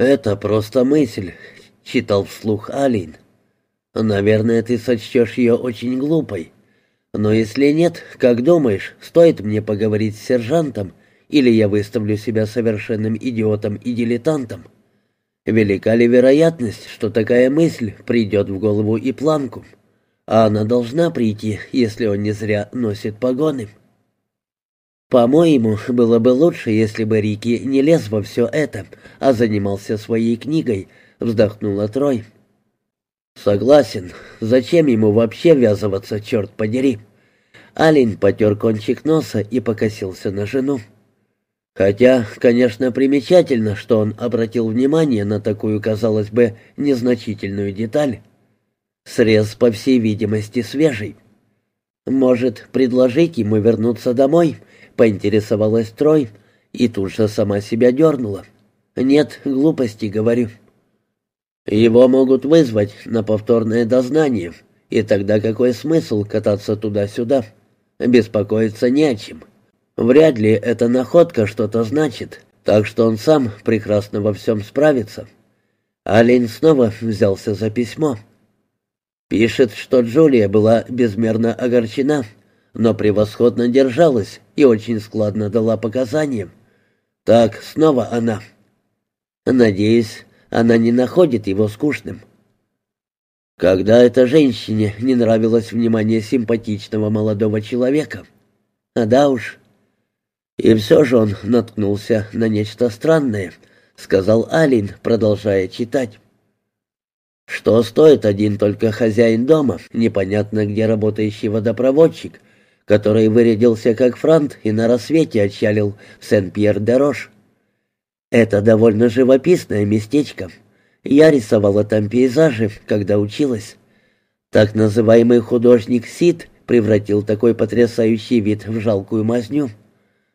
«Это просто мысль», — читал вслух Алин. «Наверное, ты сочтешь ее очень глупой. Но если нет, как думаешь, стоит мне поговорить с сержантом, или я выставлю себя совершенным идиотом и дилетантом? Велика ли вероятность, что такая мысль придет в голову и планку? А она должна прийти, если он не зря носит погоны». По-моему, было бы лучше, если бы Рики не лез во все это, а занимался своей книгой, вздохнула Трой. Согласен. Зачем ему вообще ввязываться, черт подери? Алин потер кончик носа и покосился на жену. Хотя, конечно, примечательно, что он обратил внимание на такую, казалось бы, незначительную деталь. Срез, по всей видимости, свежий. Может, предложить ему вернуться домой — поинтересовалась Трой и тут же сама себя дернула. «Нет, глупости, говорю». «Его могут вызвать на повторное дознание, и тогда какой смысл кататься туда-сюда? Беспокоиться не о чем. Вряд ли эта находка что-то значит, так что он сам прекрасно во всем справится». Алин снова взялся за письмо. Пишет, что Джулия была безмерно огорчена, но превосходно держалась и очень складно дала показания. Так, снова она. Надеюсь, она не находит его скучным. Когда этой женщине не нравилось внимание симпатичного молодого человека. А да уж. И все же он наткнулся на нечто странное, сказал Алин, продолжая читать. Что стоит один только хозяин дома, непонятно где работающий водопроводчик, который вырядился как франт и на рассвете отчалил в Сен-Пьер-де-Рош. Это довольно живописное местечко. Я рисовала там пейзажи, когда училась. Так называемый художник Сид превратил такой потрясающий вид в жалкую мазню.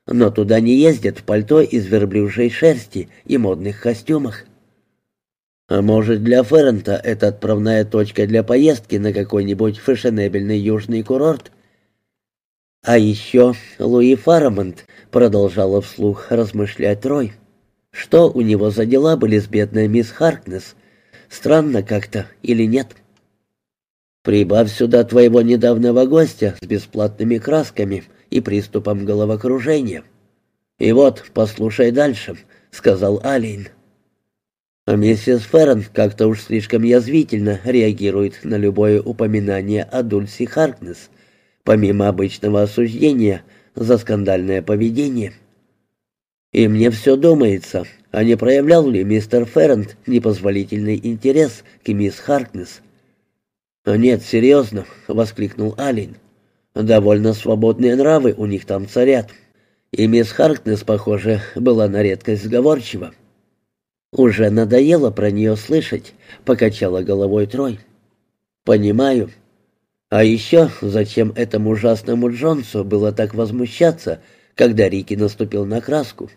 Но туда не ездят в пальто из верблюжьей шерсти и модных костюмах. А может, для Феррента это отправная точка для поездки на какой-нибудь фешенебельный южный курорт? А еще Луи Фарамонт продолжала вслух размышлять Рой. Что у него за дела были с бедной мисс Харкнес? Странно как-то или нет? Прибавь сюда твоего недавнего гостя с бесплатными красками и приступом головокружения. И вот, послушай дальше, сказал Алин. А миссис Феррен как-то уж слишком язвительно реагирует на любое упоминание о Дульси Харкнес помимо обычного осуждения за скандальное поведение. И мне все думается, а не проявлял ли мистер Феррент непозволительный интерес к мисс Харкнес? «Нет, серьезно», — воскликнул Алин. «Довольно свободные нравы у них там царят. И мисс Харкнес, похоже, была на редкость сговорчива». «Уже надоело про нее слышать», — покачала головой Трой. «Понимаю. А еще зачем этому ужасному Джонсу было так возмущаться, когда Рики наступил на краску?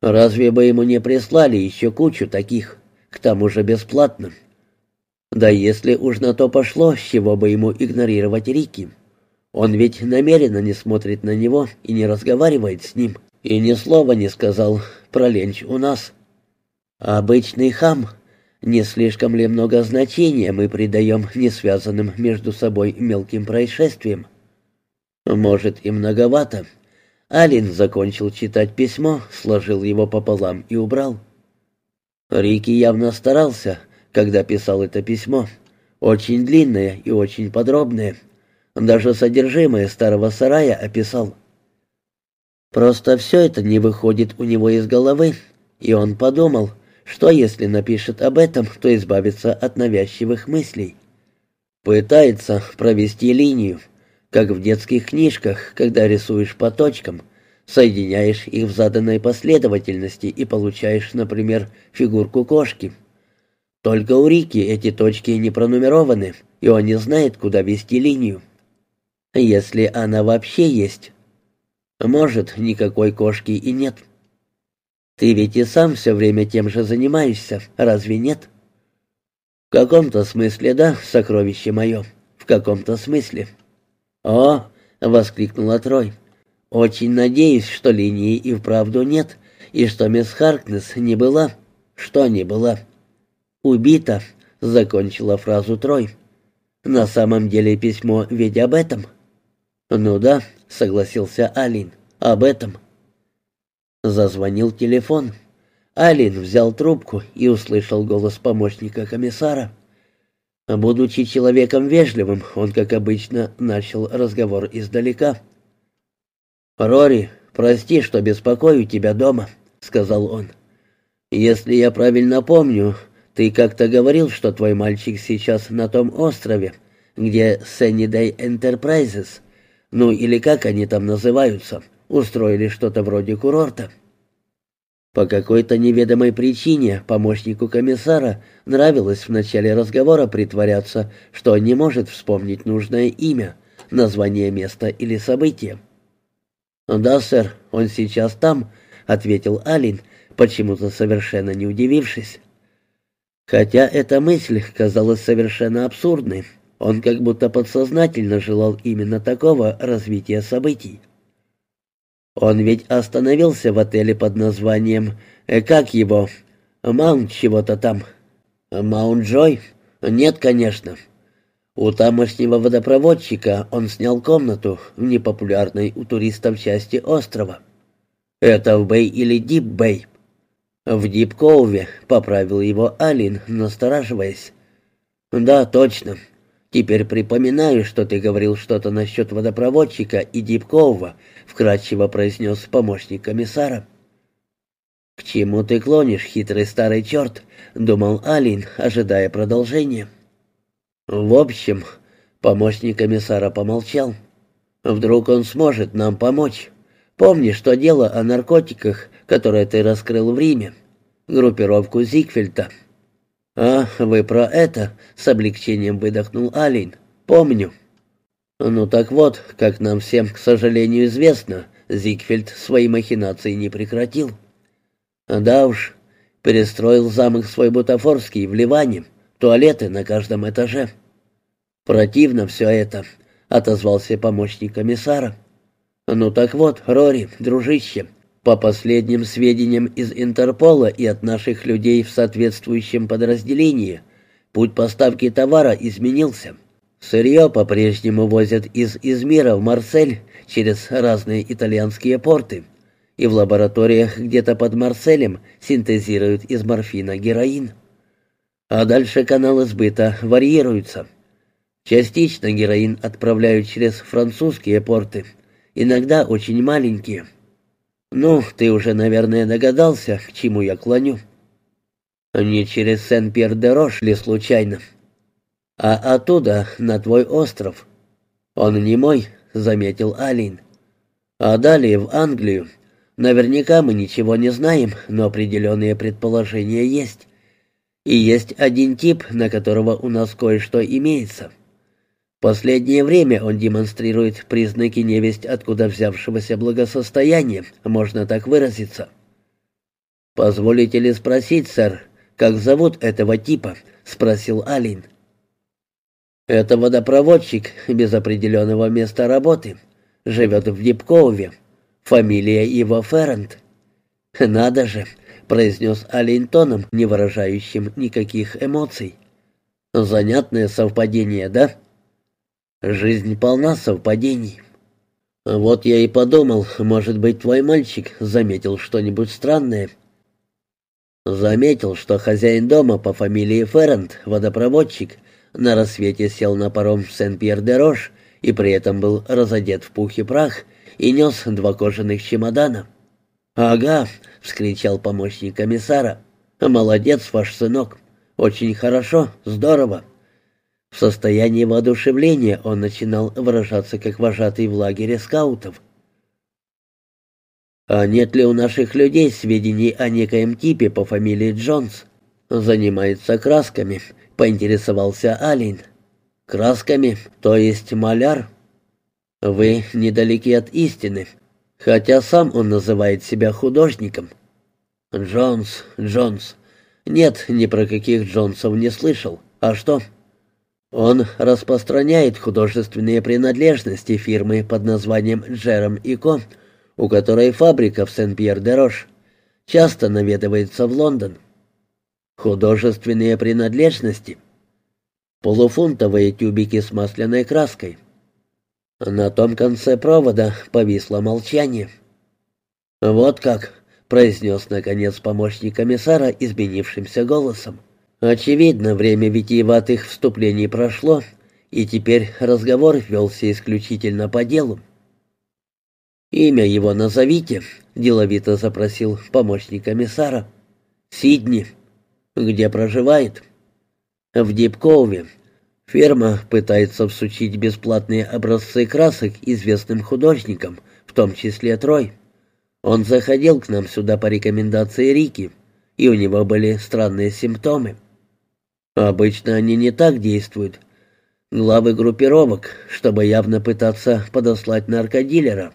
Разве бы ему не прислали еще кучу таких, к тому же бесплатно? Да если уж на то пошло, с чего бы ему игнорировать Рики? Он ведь намеренно не смотрит на него и не разговаривает с ним, и ни слова не сказал про ленч у нас. Обычный хам, не слишком ли много значения мы придаем несвязанным между собой мелким происшествиям? Может, и многовато. Алин закончил читать письмо, сложил его пополам и убрал. Рики явно старался, когда писал это письмо. Очень длинное и очень подробное. Даже содержимое старого сарая описал. Просто все это не выходит у него из головы, и он подумал — что, если напишет об этом, то избавится от навязчивых мыслей? Пытается провести линию, как в детских книжках, когда рисуешь по точкам, соединяешь их в заданной последовательности и получаешь, например, фигурку кошки. Только у Рики эти точки не пронумерованы, и он не знает, куда вести линию. Если она вообще есть. Может, никакой кошки и нет. — ты ведь и сам все время тем же занимаешься, разве нет? В каком-то смысле, да, сокровище мое, в каком-то смысле. О, воскликнула Трой. Очень надеюсь, что линии и вправду нет, и что мисс Харкнес не была. Что не было?» «Убита», — закончила фразу Трой. «На самом деле письмо ведь об этом». «Ну да», — согласился Алин, — «об этом». Зазвонил телефон. Алин взял трубку и услышал голос помощника комиссара. Будучи человеком вежливым, он, как обычно, начал разговор издалека. «Рори, прости, что беспокою тебя дома», — сказал он. «Если я правильно помню, ты как-то говорил, что твой мальчик сейчас на том острове, где Sunny Enterprises, ну или как они там называются, устроили что-то вроде курорта». По какой-то неведомой причине помощнику комиссара нравилось в начале разговора притворяться, что он не может вспомнить нужное имя, название места или события. «Да, сэр, он сейчас там», — ответил Алин, почему-то совершенно не удивившись. Хотя эта мысль казалась совершенно абсурдной, он как будто подсознательно желал именно такого развития событий. Он ведь остановился в отеле под названием... Э, как его? Маунт чего-то там. Маунт Джой? Нет, конечно. У тамошнего водопроводчика он снял комнату в непопулярной у туристов части острова. Это в Бэй или Дип Бэй? В Дип Коуве, поправил его Алин, настораживаясь. Да, точно. Теперь припоминаю, что ты говорил что-то насчет водопроводчика и Дипкова, вкратчиво произнес помощник комиссара. «К чему ты клонишь, хитрый старый черт?» — думал Алин, ожидая продолжения. «В общем...» — помощник комиссара помолчал. «Вдруг он сможет нам помочь. Помни, что дело о наркотиках, которое ты раскрыл в Риме. Группировку Зигфельта». «А, вы про это?» — с облегчением выдохнул Алин. «Помню». «Ну так вот, как нам всем, к сожалению, известно, Зигфельд свои махинации не прекратил». «Да уж, перестроил замок свой бутафорский в Ливане, туалеты на каждом этаже». «Противно все это», — отозвался помощник комиссара. «Ну так вот, Рори, дружище, по последним сведениям из Интерпола и от наших людей в соответствующем подразделении, путь поставки товара изменился. Сырье по-прежнему возят из Измира в Марсель через разные итальянские порты, и в лабораториях где-то под Марселем синтезируют из морфина героин. А дальше каналы сбыта варьируются. Частично героин отправляют через французские порты, иногда очень маленькие – «Ну, ты уже, наверное, догадался, к чему я клоню». «Не через Сен-Пьер-де-Рош ли случайно?» «А оттуда, на твой остров». «Он не мой», — заметил Алин. «А далее в Англию. Наверняка мы ничего не знаем, но определенные предположения есть. И есть один тип, на которого у нас кое-что имеется». Последнее время он демонстрирует признаки невесть откуда взявшегося благосостояния, можно так выразиться. «Позволите ли спросить, сэр, как зовут этого типа?» — спросил Алин. «Это водопроводчик без определенного места работы. Живет в Дипкове. Фамилия его Феррент». «Надо же!» — произнес Алин тоном, не выражающим никаких эмоций. «Занятное совпадение, да?» Жизнь полна совпадений. Вот я и подумал, может быть, твой мальчик заметил что-нибудь странное. Заметил, что хозяин дома по фамилии Феррент, водопроводчик, на рассвете сел на паром в Сен-Пьер-де-Рош и при этом был разодет в пух и прах и нес два кожаных чемодана. «Ага», — вскричал помощник комиссара, — «молодец ваш сынок, очень хорошо, здорово». В состоянии воодушевления он начинал выражаться как вожатый в лагере скаутов. «А нет ли у наших людей сведений о некоем типе по фамилии Джонс?» «Занимается красками», — поинтересовался Алин. «Красками, то есть маляр?» «Вы недалеки от истины, хотя сам он называет себя художником». «Джонс, Джонс. Нет, ни про каких Джонсов не слышал. А что?» Он распространяет художественные принадлежности фирмы под названием «Джером и Ко», у которой фабрика в Сен-Пьер-де-Рош. Часто наведывается в Лондон. Художественные принадлежности. Полуфунтовые тюбики с масляной краской. На том конце провода повисло молчание. «Вот как», — произнес наконец помощник комиссара изменившимся голосом. «Очевидно, время витиеватых вступлений прошло, и теперь разговор велся исключительно по делу. «Имя его назовите», — деловито запросил помощник комиссара. «Сидни. Где проживает?» «В Дипкове. Ферма пытается всучить бесплатные образцы красок известным художникам, в том числе Трой. Он заходил к нам сюда по рекомендации Рики, и у него были странные симптомы. Обычно они не так действуют, главы группировок, чтобы явно пытаться подослать наркодилера.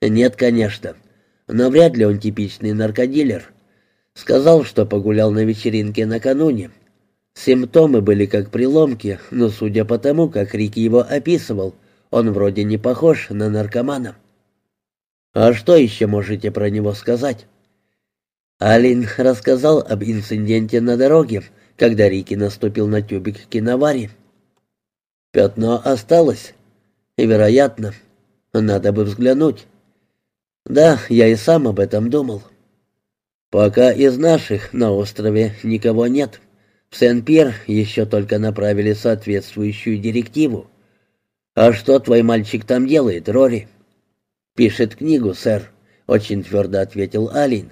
Нет, конечно, но вряд ли он типичный наркодилер. Сказал, что погулял на вечеринке накануне. Симптомы были как приломки, но судя по тому, как Рик его описывал, он вроде не похож на наркомана. А что еще можете про него сказать? Алин рассказал об инциденте на дороге, когда Рики наступил на тюбик киновари. Пятно осталось. Вероятно, надо бы взглянуть. Да, я и сам об этом думал. Пока из наших на острове никого нет. В Сен-Пьер еще только направили соответствующую директиву. А что твой мальчик там делает, Рори? Пишет книгу, сэр, очень твердо ответил Алин.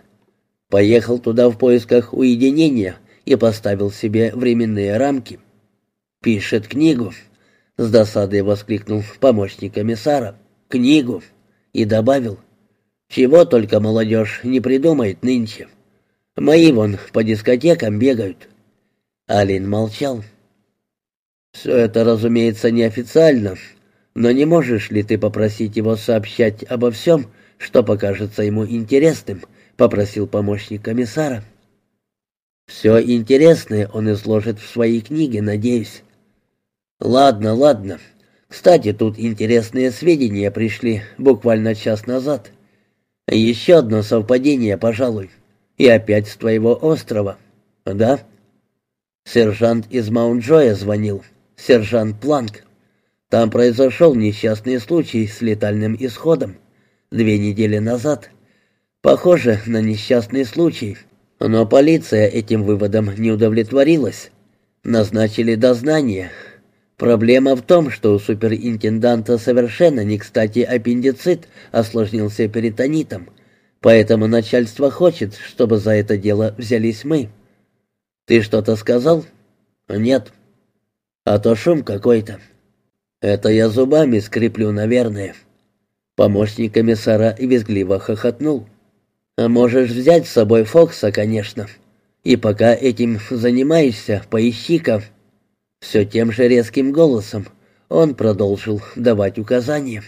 Поехал туда в поисках уединения и поставил себе временные рамки. Пишет книгу, с досадой воскликнул помощник комиссара. «Книгу!» И добавил. «Чего только молодежь не придумает нынче. Мои вон по дискотекам бегают». Алин молчал. «Все это, разумеется, неофициально, но не можешь ли ты попросить его сообщать обо всем, что покажется ему интересным?» — попросил помощник комиссара. «Все интересное он изложит в своей книге, надеюсь. «Ладно, ладно. Кстати, тут интересные сведения пришли буквально час назад. Еще одно совпадение, пожалуй. И опять с твоего острова. Да?» Сержант из Маунт-Джоя звонил. Сержант Планк. Там произошел несчастный случай с летальным исходом. Две недели назад. Похоже на несчастный случай. Но полиция этим выводом не удовлетворилась. Назначили дознание, Проблема в том, что у суперинтенданта совершенно не кстати аппендицит осложнился перитонитом, поэтому начальство хочет, чтобы за это дело взялись мы. Ты что-то сказал? Нет. А то шум какой-то. Это я зубами скреплю, наверное. Помощник комиссара визгливо хохотнул. Можешь взять с собой Фокса, конечно. И пока этим занимаешься, поищи-ка все тем же резким голосом он продолжил давать указания.